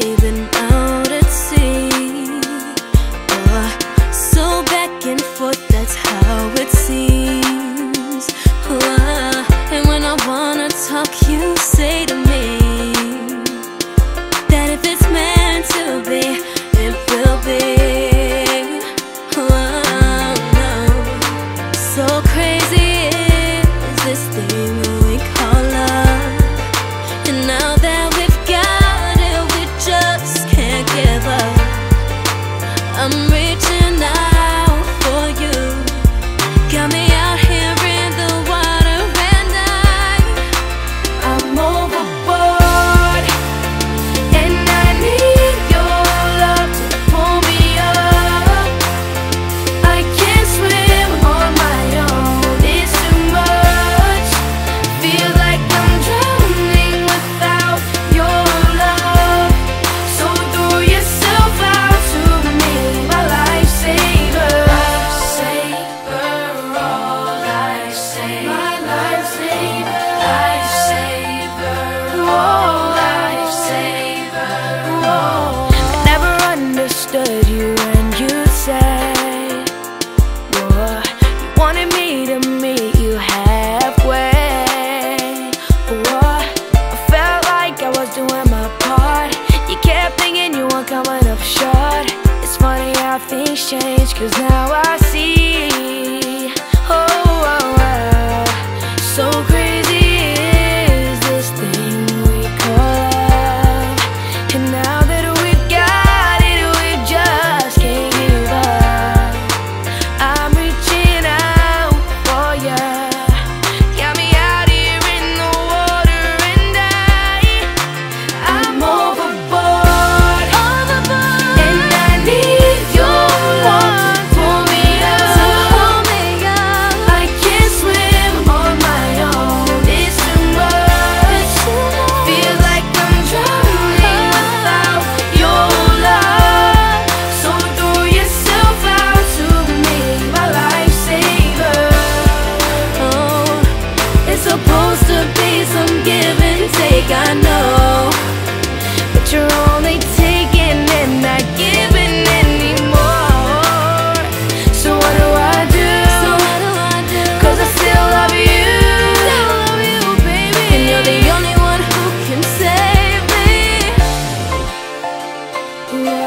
sweet change Cause now I see Yeah.